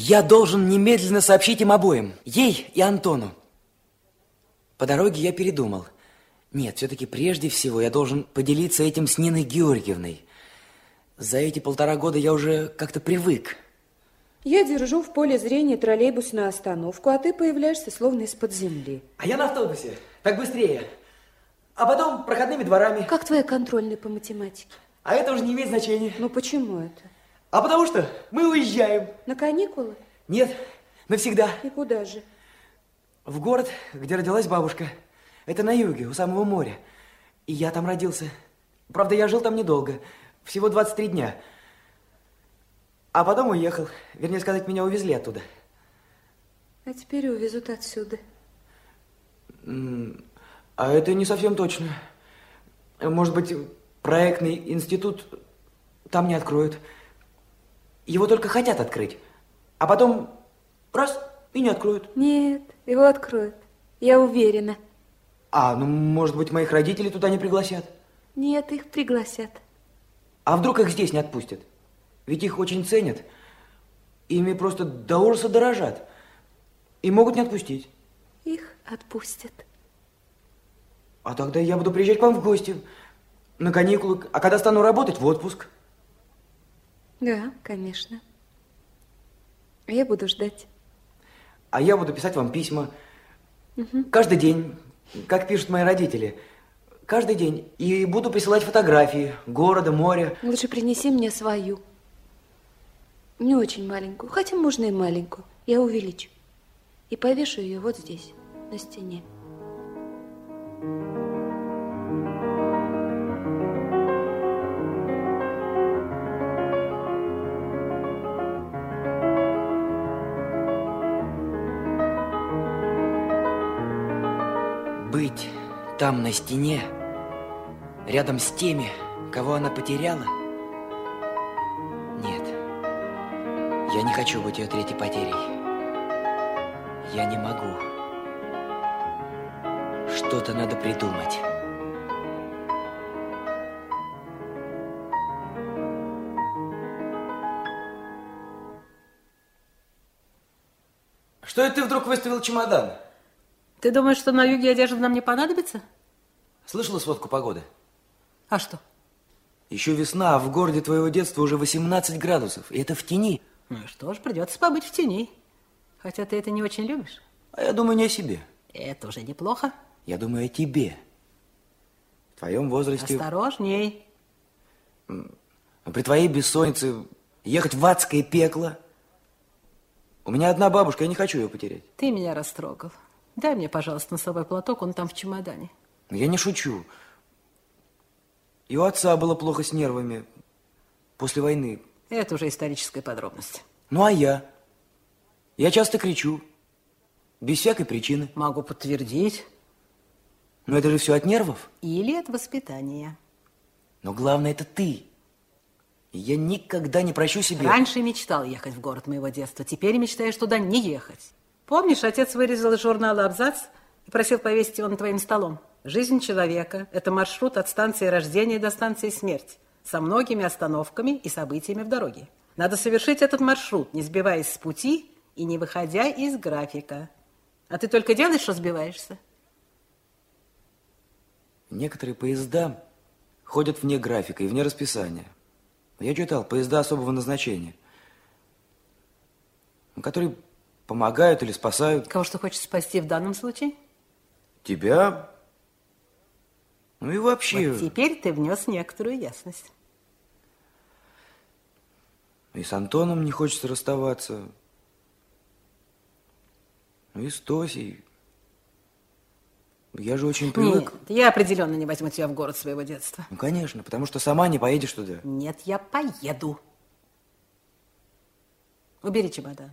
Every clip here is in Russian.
Я должен немедленно сообщить им обоим, ей и Антону. По дороге я передумал. Нет, все-таки прежде всего я должен поделиться этим с Ниной Георгиевной. За эти полтора года я уже как-то привык. Я держу в поле зрения троллейбусную остановку, а ты появляешься словно из-под земли. А я на автобусе. Так быстрее. А потом проходными дворами. Как твоя контрольная по математике? А это уже не имеет значения. Ну почему это? А потому что мы уезжаем. На каникулы? Нет, навсегда. И куда же? В город, где родилась бабушка. Это на юге, у самого моря. И я там родился. Правда, я жил там недолго. Всего 23 дня. А потом уехал. Вернее сказать, меня увезли оттуда. А теперь увезут отсюда. А это не совсем точно. Может быть, проектный институт там не откроют. Его только хотят открыть, а потом раз и не откроют. Нет, его откроют, я уверена. А, ну, может быть, моих родителей туда не пригласят? Нет, их пригласят. А вдруг их здесь не отпустят? Ведь их очень ценят. Ими просто до ужаса дорожат. И могут не отпустить. Их отпустят. А тогда я буду приезжать к вам в гости на каникулы, а когда стану работать, в отпуск. Да, конечно. Я буду ждать. А я буду писать вам письма. Угу. Каждый день, как пишут мои родители. Каждый день. И буду присылать фотографии города, моря. Лучше принеси мне свою. Не очень маленькую. Хотя можно и маленькую. Я увеличу. И повешу ее вот здесь, на стене. Thank you. Быть там, на стене, рядом с теми, кого она потеряла? Нет, я не хочу быть ее третьей потерей. Я не могу. Что-то надо придумать. Что это ты вдруг выставил чемодан? Ты думаешь, что на юге одежда нам не понадобится? Слышала сводку погоды? А что? Еще весна, а в городе твоего детства уже 18 градусов, и это в тени. Ну что ж, придется побыть в тени. Хотя ты это не очень любишь. А я думаю не о себе. Это уже неплохо. Я думаю о тебе. В твоем возрасте... Осторожней. А при твоей бессоннице ехать в адское пекло. У меня одна бабушка, я не хочу ее потерять. Ты меня растрогал. Дай мне, пожалуйста, носовой платок, он там в чемодане. Я не шучу. И у отца было плохо с нервами после войны. Это уже историческая подробность. Ну, а я? Я часто кричу. Без всякой причины. Могу подтвердить. Но это же все от нервов. Или от воспитания. Но главное, это ты. Я никогда не прощу себе... Раньше мечтал ехать в город моего детства. Теперь мечтаю туда не ехать. Помнишь, отец вырезал из журнала абзац и просил повесить его над твоим столом. Жизнь человека – это маршрут от станции рождения до станции смерти со многими остановками и событиями в дороге. Надо совершить этот маршрут, не сбиваясь с пути и не выходя из графика. А ты только делаешь, что сбиваешься. Некоторые поезда ходят вне графика и вне расписания. Я читал поезда особого назначения, которые помогают или спасают. Кого что хочешь спасти в данном случае? Тебя. Ну и вообще... Вот теперь ты внес некоторую ясность. И с Антоном не хочется расставаться. Ну И с Тосей. Я же очень привык. Нет, я определенно не возьму тебя в город своего детства. Ну, конечно, потому что сама не поедешь туда. Нет, я поеду. Убери чемодан.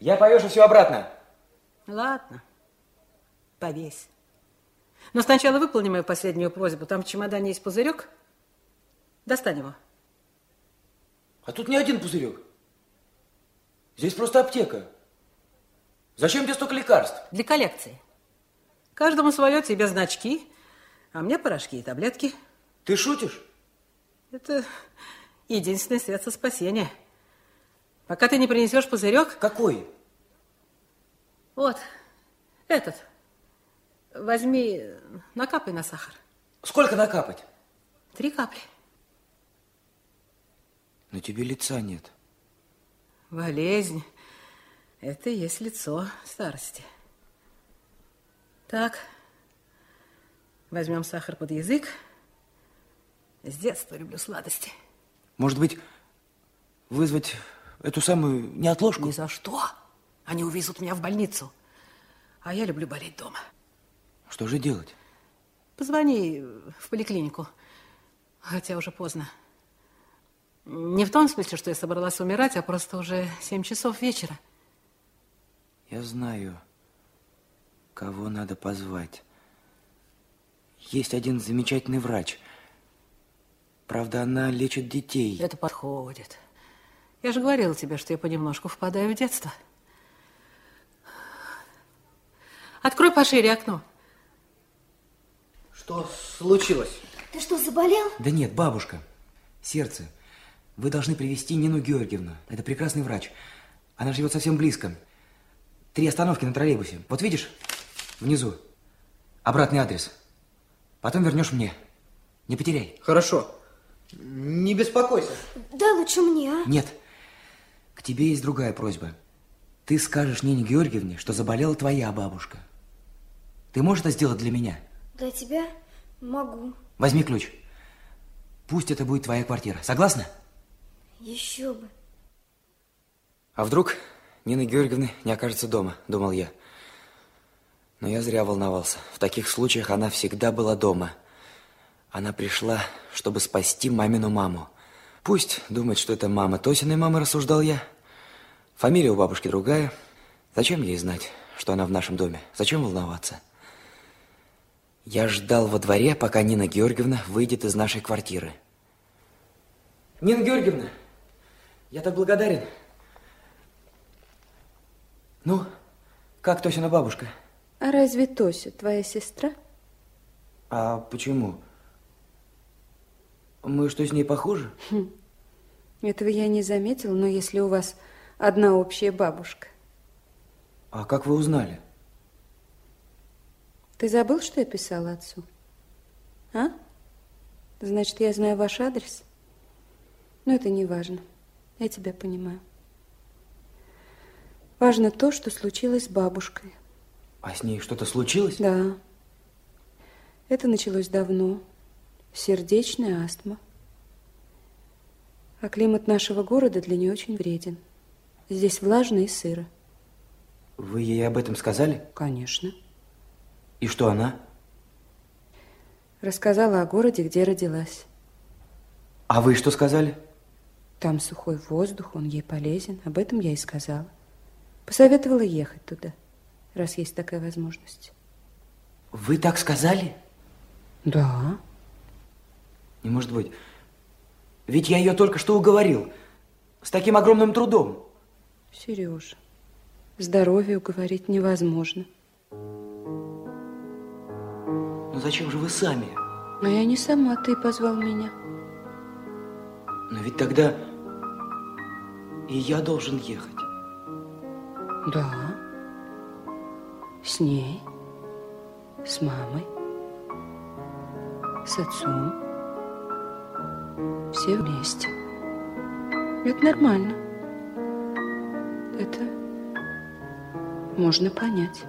Я повешу все обратно. Ладно, повесь. Но сначала выполни мою последнюю просьбу. Там в чемодане есть пузырек. Достань его. А тут не один пузырек. Здесь просто аптека. Зачем тебе столько лекарств? Для коллекции. Каждому свое, тебе значки, а мне порошки и таблетки. Ты шутишь? Это единственное средство спасения. Пока ты не принесешь пузырек... Какой? Вот, этот. Возьми, накапай на сахар. Сколько накапать? Три капли. На тебе лица нет. Болезнь. Это и есть лицо старости. Так, возьмем сахар под язык. С детства люблю сладости. Может быть, вызвать эту самую неотложку? Ни за что. Они увезут меня в больницу. А я люблю болеть дома. Что же делать? Позвони в поликлинику. Хотя уже поздно. Не в том смысле, что я собралась умирать, а просто уже 7 часов вечера. Я знаю, кого надо позвать. Есть один замечательный врач. Правда, она лечит детей. Это подходит. Я же говорила тебе, что я понемножку впадаю в детство. Открой пошире окно. Что случилось? Ты что, заболел? Да нет, бабушка. Сердце. Вы должны привести Нину Георгиевну. Это прекрасный врач. Она живет совсем близко. Три остановки на троллейбусе. Вот видишь? Внизу. Обратный адрес. Потом вернешь мне. Не потеряй. Хорошо. Не беспокойся. Да лучше мне, а? Нет. К тебе есть другая просьба. Ты скажешь Нине Георгиевне, что заболела твоя бабушка. Ты можешь это сделать для меня? Для тебя могу. Возьми ключ. Пусть это будет твоя квартира. Согласна? Еще бы. А вдруг Нины Георгиевны не окажется дома, думал я. Но я зря волновался. В таких случаях она всегда была дома. Она пришла, чтобы спасти мамину маму. Пусть думает, что это мама Тосиной мамы, рассуждал я. Фамилия у бабушки другая. Зачем ей знать, что она в нашем доме? Зачем волноваться? Я ждал во дворе, пока Нина Георгиевна выйдет из нашей квартиры. Нина Георгиевна, я так благодарен. Ну, как Тосина бабушка? А разве Тося твоя сестра? А почему? Почему? Мы что, с ней похожи? Хм. Этого я не заметил, но если у вас одна общая бабушка. А как вы узнали? Ты забыл, что я писала отцу? А? Значит, я знаю ваш адрес? Но это не важно. Я тебя понимаю. Важно то, что случилось с бабушкой. А с ней что-то случилось? Да. Это началось давно сердечная астма. А климат нашего города для нее очень вреден. Здесь влажно и сыро. Вы ей об этом сказали? Конечно. И что она? Рассказала о городе, где родилась. А вы что сказали? Там сухой воздух, он ей полезен. Об этом я и сказала. Посоветовала ехать туда, раз есть такая возможность. Вы так сказали? Да. Да. Не может быть. Ведь я ее только что уговорил. С таким огромным трудом. Сереж, здоровье уговорить невозможно. Но зачем же вы сами? Но я не сама, ты позвал меня. Но ведь тогда и я должен ехать. Да, с ней, с мамой, с отцом все вместе. Это нормально. Это можно понять.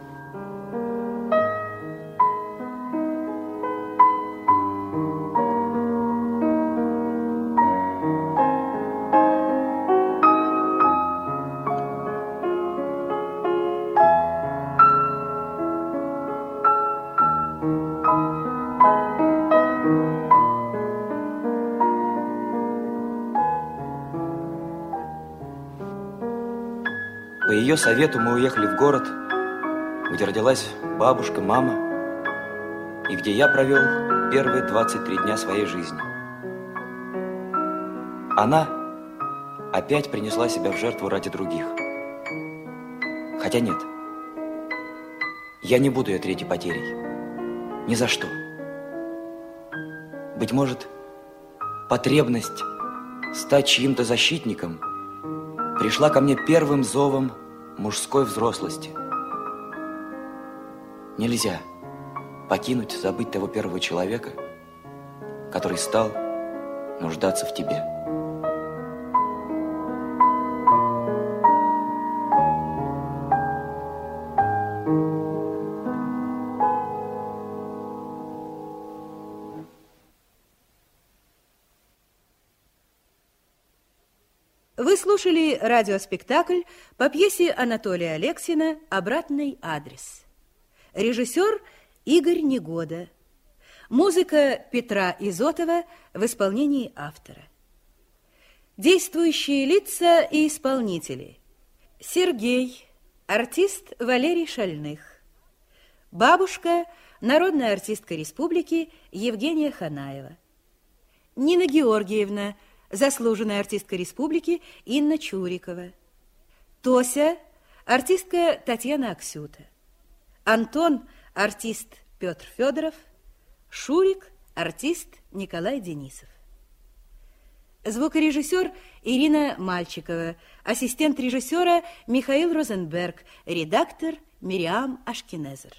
ее совету мы уехали в город, где родилась бабушка, мама, и где я провел первые 23 дня своей жизни. Она опять принесла себя в жертву ради других. Хотя нет, я не буду ее третьей потерей. Ни за что. Быть может, потребность стать чьим-то защитником пришла ко мне первым зовом – мужской взрослости. Нельзя покинуть, забыть того первого человека, который стал нуждаться в тебе. слушали радиоспектакль по пьесе Анатолия Алексина «Обратный адрес». Режиссер Игорь Негода. Музыка Петра Изотова в исполнении автора. Действующие лица и исполнители. Сергей, артист Валерий Шальных. Бабушка, народная артистка республики Евгения Ханаева. Нина Георгиевна – заслуженная артистка республики Инна Чурикова, Тося – артистка Татьяна Аксюта, Антон – артист Петр Федоров, Шурик – артист Николай Денисов. Звукорежиссер Ирина Мальчикова, ассистент режиссера Михаил Розенберг, редактор Мириам Ашкинезер.